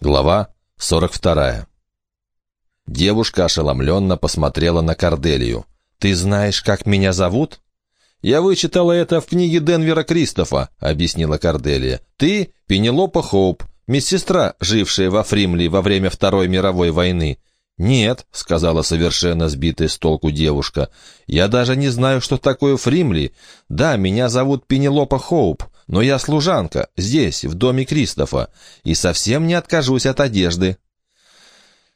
Глава 42. Девушка ошеломленно посмотрела на Корделию. «Ты знаешь, как меня зовут?» «Я вычитала это в книге Денвера Кристофа», — объяснила Корделия. «Ты — Пенелопа Хоуп, медсестра, жившая во Фримли во время Второй мировой войны». «Нет», — сказала совершенно сбитая с толку девушка, — «я даже не знаю, что такое Фримли. Да, меня зовут Пенелопа Хоуп, но я служанка, здесь, в доме Кристофа, и совсем не откажусь от одежды».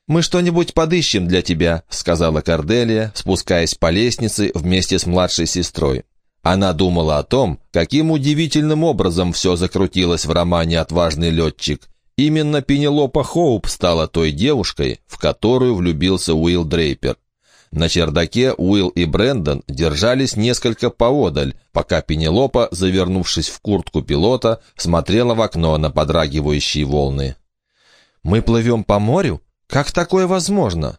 «Мы что-нибудь подыщем для тебя», — сказала Корделия, спускаясь по лестнице вместе с младшей сестрой. Она думала о том, каким удивительным образом все закрутилось в романе «Отважный летчик». Именно Пенелопа Хоуп стала той девушкой, в которую влюбился Уилл Дрейпер. На чердаке Уилл и Брэндон держались несколько поодаль, пока Пенелопа, завернувшись в куртку пилота, смотрела в окно на подрагивающие волны. «Мы плывем по морю? Как такое возможно?»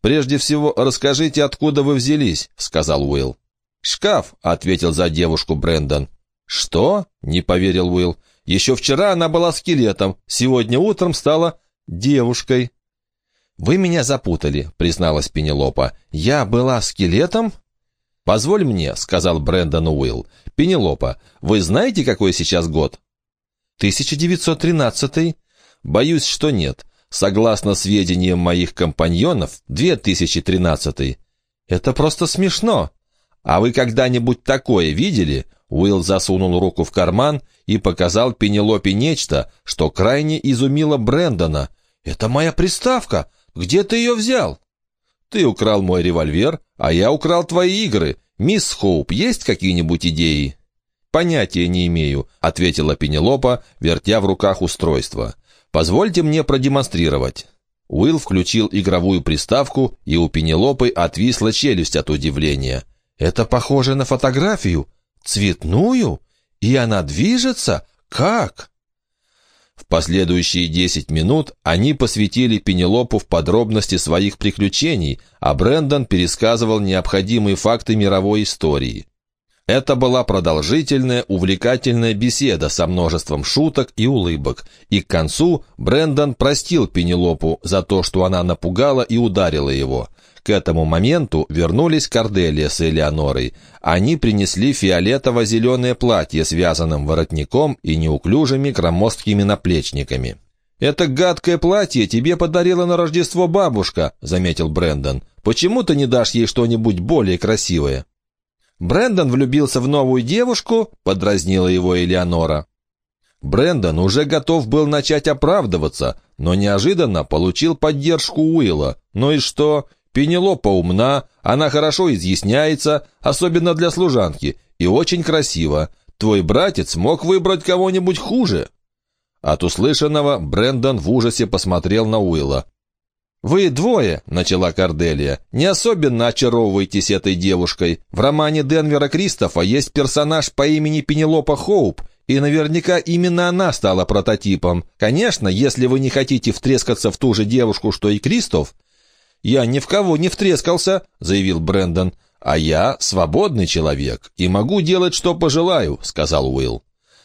«Прежде всего, расскажите, откуда вы взялись», — сказал Уилл. «Шкаф», — ответил за девушку Брэндон. «Что?» — не поверил Уилл. «Еще вчера она была скелетом, сегодня утром стала девушкой». «Вы меня запутали», — призналась Пенелопа. «Я была скелетом?» «Позволь мне», — сказал Брэндон Уилл. «Пенелопа, вы знаете, какой сейчас год?» «1913». «Боюсь, что нет. Согласно сведениям моих компаньонов, 2013». «Это просто смешно». «А вы когда-нибудь такое видели?» Уилл засунул руку в карман и показал Пенелопе нечто, что крайне изумило Брэндона. «Это моя приставка! Где ты ее взял?» «Ты украл мой револьвер, а я украл твои игры. Мисс Хоуп, есть какие-нибудь идеи?» «Понятия не имею», — ответила Пенелопа, вертя в руках устройство. «Позвольте мне продемонстрировать». Уилл включил игровую приставку, и у Пенелопы отвисла челюсть от удивления. «Это похоже на фотографию. Цветную? И она движется? Как?» В последующие десять минут они посвятили Пенелопу в подробности своих приключений, а Брэндон пересказывал необходимые факты мировой истории. Это была продолжительная, увлекательная беседа со множеством шуток и улыбок, и к концу Брэндон простил Пенелопу за то, что она напугала и ударила его. К этому моменту вернулись Корделия с Элеонорой. Они принесли фиолетово-зеленое платье с вязаным воротником и неуклюжими громоздкими наплечниками. «Это гадкое платье тебе подарила на Рождество бабушка», — заметил Брэндон. «Почему ты не дашь ей что-нибудь более красивое?» Брэндон влюбился в новую девушку, — подразнила его Элеонора. Брэндон уже готов был начать оправдываться, но неожиданно получил поддержку Уилла. Ну и что? Пенелопа умна, она хорошо изъясняется, особенно для служанки, и очень красиво. Твой братец мог выбрать кого-нибудь хуже». От услышанного Брэндон в ужасе посмотрел на Уилла. «Вы двое», — начала Корделия, — «не особенно очаровываетесь этой девушкой. В романе Денвера Кристофа есть персонаж по имени Пенелопа Хоуп, и наверняка именно она стала прототипом. Конечно, если вы не хотите втрескаться в ту же девушку, что и Кристоф, «Я ни в кого не втрескался», — заявил Брэндон. «А я свободный человек и могу делать, что пожелаю», — сказал Уилл.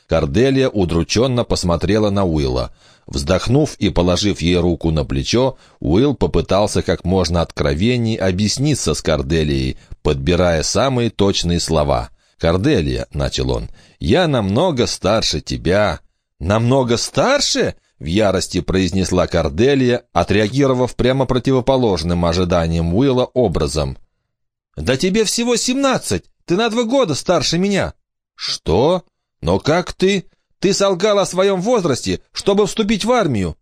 Корделия удрученно посмотрела на Уилла. Вздохнув и положив ей руку на плечо, Уилл попытался как можно откровенней объясниться с Корделией, подбирая самые точные слова. «Корделия», — начал он, — «я намного старше тебя». «Намного старше?» В ярости произнесла Корделия, отреагировав прямо противоположным ожиданиям Уилла образом. «Да тебе всего семнадцать! Ты на два года старше меня!» «Что? Но как ты? Ты солгал о своем возрасте, чтобы вступить в армию!»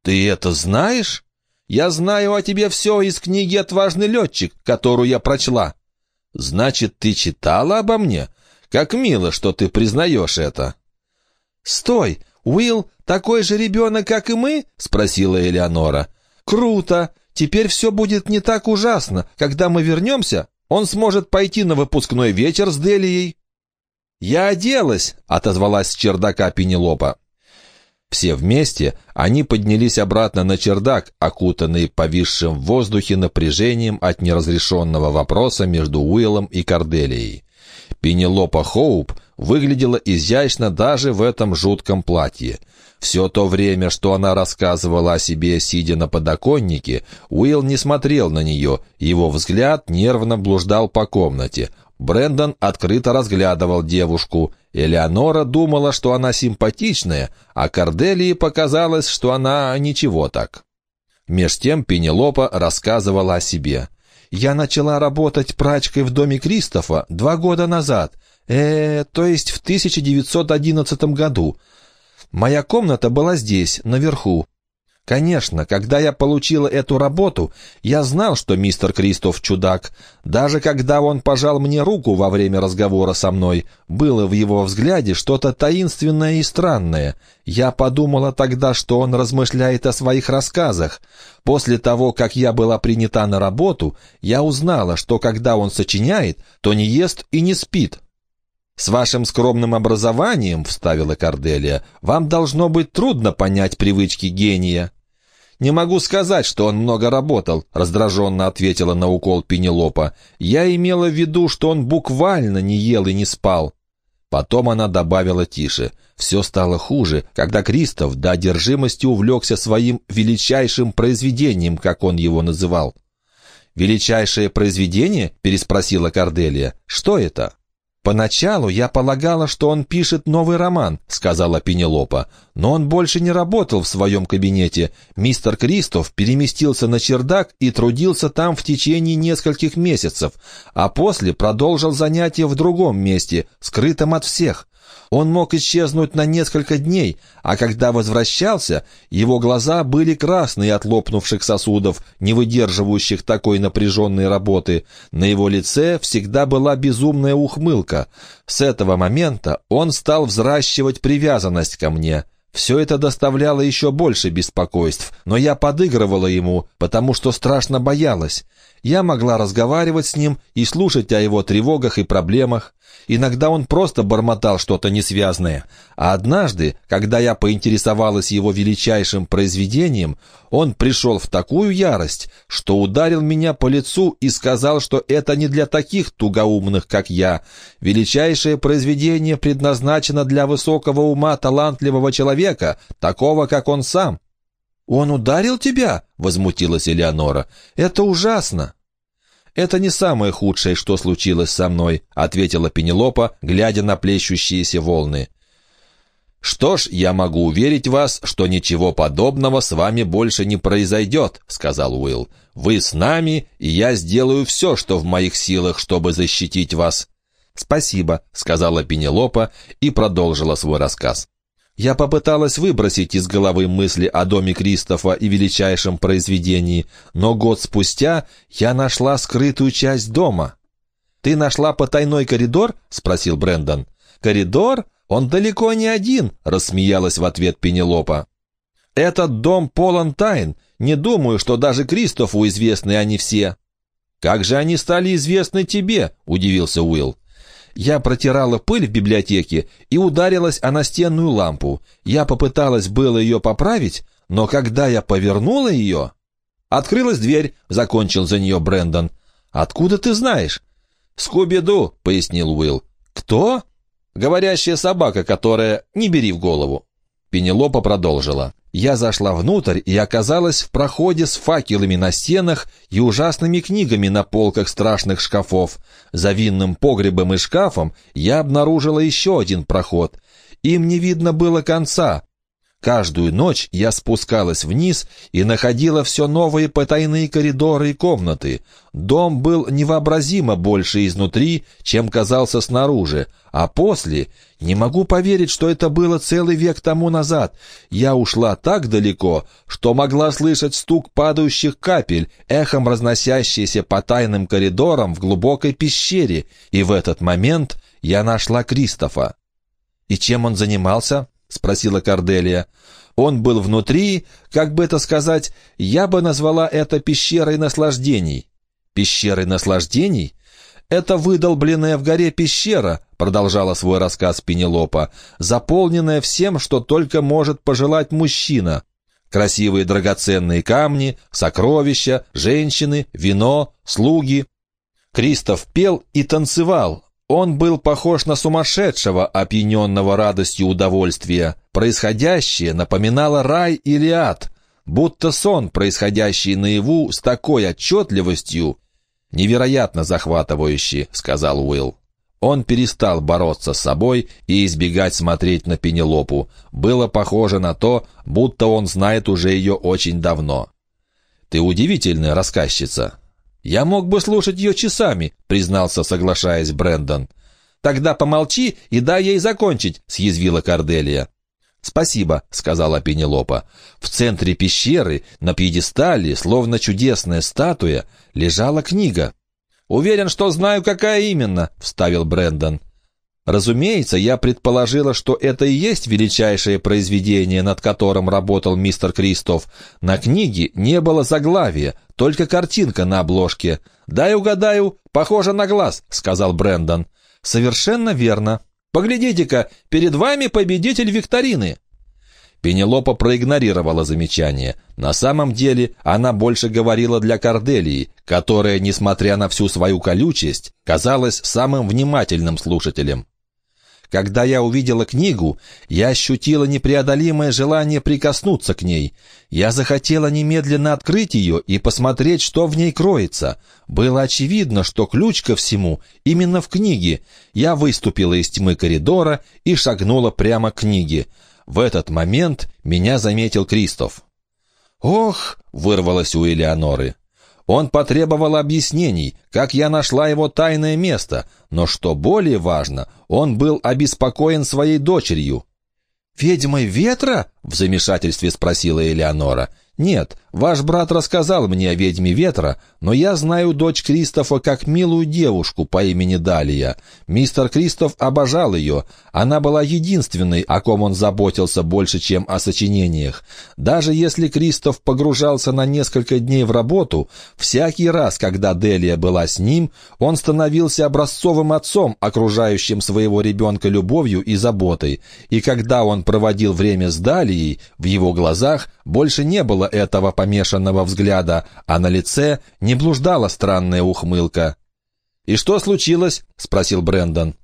«Ты это знаешь?» «Я знаю о тебе все из книги «Отважный летчик», которую я прочла». «Значит, ты читала обо мне? Как мило, что ты признаешь это». «Стой! Уилл такой же ребенок, как и мы?» — спросила Элеонора. «Круто! Теперь все будет не так ужасно. Когда мы вернемся, он сможет пойти на выпускной вечер с Делией». «Я оделась!» — отозвалась с чердака Пенелопа. Все вместе они поднялись обратно на чердак, окутанные повисшим в воздухе напряжением от неразрешенного вопроса между Уиллом и Корделией. Пенелопа Хоуп выглядела изящно даже в этом жутком платье. Все то время, что она рассказывала о себе, сидя на подоконнике, Уилл не смотрел на нее, его взгляд нервно блуждал по комнате. Брендон открыто разглядывал девушку. Элеонора думала, что она симпатичная, а Корделии показалось, что она ничего так. Меж тем Пенелопа рассказывала о себе. «Я начала работать прачкой в доме Кристофа два года назад, э, то есть в 1911 году. Моя комната была здесь, наверху. Конечно, когда я получила эту работу, я знал, что мистер Кристоф чудак. Даже когда он пожал мне руку во время разговора со мной, было в его взгляде что-то таинственное и странное. Я подумала тогда, что он размышляет о своих рассказах. После того, как я была принята на работу, я узнала, что когда он сочиняет, то не ест и не спит. «С вашим скромным образованием, — вставила Корделия, — вам должно быть трудно понять привычки гения». «Не могу сказать, что он много работал», — раздраженно ответила на укол Пенелопа. «Я имела в виду, что он буквально не ел и не спал». Потом она добавила тише. Все стало хуже, когда Кристоф до одержимости увлекся своим величайшим произведением, как он его называл. «Величайшее произведение?» — переспросила Корделия. «Что это?» «Поначалу я полагала, что он пишет новый роман», — сказала Пенелопа. «Но он больше не работал в своем кабинете. Мистер Кристоф переместился на чердак и трудился там в течение нескольких месяцев, а после продолжил занятия в другом месте, скрытом от всех. Он мог исчезнуть на несколько дней, а когда возвращался, его глаза были красные от лопнувших сосудов, не выдерживающих такой напряженной работы. На его лице всегда была безумная ухмылка. С этого момента он стал взращивать привязанность ко мне. Все это доставляло еще больше беспокойств, но я подыгрывала ему, потому что страшно боялась. Я могла разговаривать с ним и слушать о его тревогах и проблемах. Иногда он просто бормотал что-то несвязное. А однажды, когда я поинтересовалась его величайшим произведением, он пришел в такую ярость, что ударил меня по лицу и сказал, что это не для таких тугоумных, как я. Величайшее произведение предназначено для высокого ума талантливого человека, такого, как он сам. «Он ударил тебя?» — возмутилась Элеонора. «Это ужасно!» «Это не самое худшее, что случилось со мной», — ответила Пенелопа, глядя на плещущиеся волны. «Что ж, я могу уверить вас, что ничего подобного с вами больше не произойдет», — сказал Уилл. «Вы с нами, и я сделаю все, что в моих силах, чтобы защитить вас». «Спасибо», — сказала Пенелопа и продолжила свой рассказ. Я попыталась выбросить из головы мысли о доме Кристофа и величайшем произведении, но год спустя я нашла скрытую часть дома. «Ты нашла потайной коридор?» — спросил Брендон. «Коридор? Он далеко не один», — рассмеялась в ответ Пенелопа. «Этот дом полон тайн. Не думаю, что даже Кристофу известны они все». «Как же они стали известны тебе?» — удивился Уилл. Я протирала пыль в библиотеке и ударилась о настенную лампу. Я попыталась было ее поправить, но когда я повернула ее... «Открылась дверь», — закончил за нее Брэндон. «Откуда ты знаешь?» «Скуби-Ду», — пояснил Уилл. «Кто?» «Говорящая собака, которая... Не бери в голову». Пенелопа продолжила. Я зашла внутрь и оказалась в проходе с факелами на стенах и ужасными книгами на полках страшных шкафов. За винным погребом и шкафом я обнаружила еще один проход. Им не видно было конца, Каждую ночь я спускалась вниз и находила все новые потайные коридоры и комнаты. Дом был невообразимо больше изнутри, чем казался снаружи, а после... Не могу поверить, что это было целый век тому назад. Я ушла так далеко, что могла слышать стук падающих капель, эхом разносящийся по тайным коридорам в глубокой пещере, и в этот момент я нашла Кристофа. И чем он занимался? — спросила Корделия. «Он был внутри, как бы это сказать, я бы назвала это пещерой наслаждений». «Пещерой наслаждений?» «Это выдолбленная в горе пещера», — продолжала свой рассказ Пенелопа, «заполненная всем, что только может пожелать мужчина. Красивые драгоценные камни, сокровища, женщины, вино, слуги». Кристоф пел и танцевал, Он был похож на сумасшедшего, опьяненного радостью удовольствия. Происходящее напоминало рай или ад, будто сон, происходящий наяву с такой отчетливостью. «Невероятно захватывающий», — сказал Уилл. Он перестал бороться с собой и избегать смотреть на Пенелопу. Было похоже на то, будто он знает уже ее очень давно. «Ты удивительная рассказчица». «Я мог бы слушать ее часами», — признался, соглашаясь Брэндон. «Тогда помолчи и дай ей закончить», — съязвила Корделия. «Спасибо», — сказала Пенелопа. В центре пещеры, на пьедестале, словно чудесная статуя, лежала книга. «Уверен, что знаю, какая именно», — вставил Брэндон. Разумеется, я предположила, что это и есть величайшее произведение, над которым работал мистер Кристоф. На книге не было заглавия, только картинка на обложке. «Дай угадаю, похоже на глаз», — сказал Брэндон. «Совершенно верно. Поглядите-ка, перед вами победитель викторины». Пенелопа проигнорировала замечание. На самом деле она больше говорила для Корделии, которая, несмотря на всю свою колючесть, казалась самым внимательным слушателем. Когда я увидела книгу, я ощутила непреодолимое желание прикоснуться к ней. Я захотела немедленно открыть ее и посмотреть, что в ней кроется. Было очевидно, что ключ ко всему именно в книге. Я выступила из тьмы коридора и шагнула прямо к книге. В этот момент меня заметил Кристоф. «Ох!» — вырвалось у Элеоноры. Он потребовал объяснений, как я нашла его тайное место, но, что более важно, он был обеспокоен своей дочерью. «Ведьмой ветра?» — в замешательстве спросила Элеонора. «Нет, ваш брат рассказал мне о ведьме ветра, но я знаю дочь Кристофа как милую девушку по имени Далия. Мистер Кристоф обожал ее. Она была единственной, о ком он заботился больше, чем о сочинениях. Даже если Кристоф погружался на несколько дней в работу, всякий раз, когда Делия была с ним, он становился образцовым отцом, окружающим своего ребенка любовью и заботой. И когда он проводил время с Далией, в его глазах больше не было этого помешанного взгляда, а на лице не блуждала странная ухмылка. «И что случилось?» — спросил Брэндон.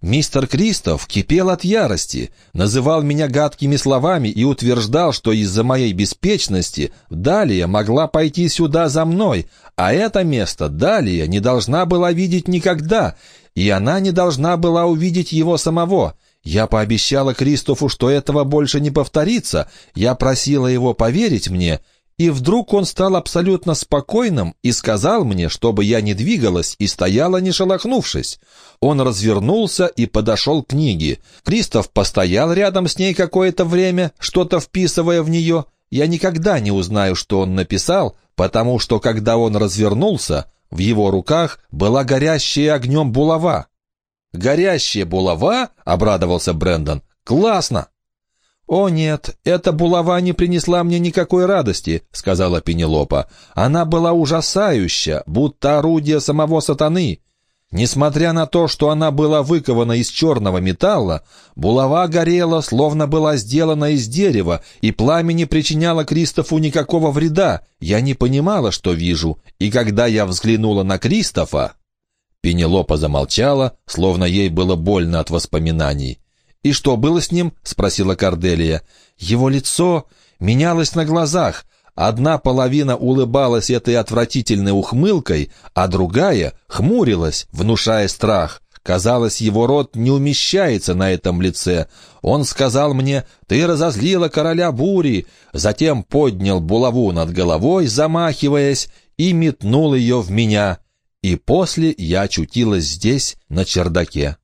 Мистер Кристоф кипел от ярости, называл меня гадкими словами и утверждал, что из-за моей беспечности Далия могла пойти сюда за мной, а это место Далия не должна была видеть никогда, и она не должна была увидеть его самого. Я пообещала Кристофу, что этого больше не повторится. Я просила его поверить мне, и вдруг он стал абсолютно спокойным и сказал мне, чтобы я не двигалась и стояла, не шелохнувшись. Он развернулся и подошел к книге. Кристоф постоял рядом с ней какое-то время, что-то вписывая в нее. Я никогда не узнаю, что он написал, потому что, когда он развернулся, в его руках была горящая огнем булава. «Горящая булава?» — обрадовался Брэндон. «Классно!» «О нет, эта булава не принесла мне никакой радости», — сказала Пенелопа. «Она была ужасающая, будто орудие самого сатаны. Несмотря на то, что она была выкована из черного металла, булава горела, словно была сделана из дерева, и пламя не причиняло Кристофу никакого вреда. Я не понимала, что вижу, и когда я взглянула на Кристофа, Пенелопа замолчала, словно ей было больно от воспоминаний. «И что было с ним?» — спросила Корделия. «Его лицо менялось на глазах. Одна половина улыбалась этой отвратительной ухмылкой, а другая хмурилась, внушая страх. Казалось, его рот не умещается на этом лице. Он сказал мне «Ты разозлила короля бури», затем поднял булаву над головой, замахиваясь, и метнул ее в меня и после я очутилась здесь, на чердаке.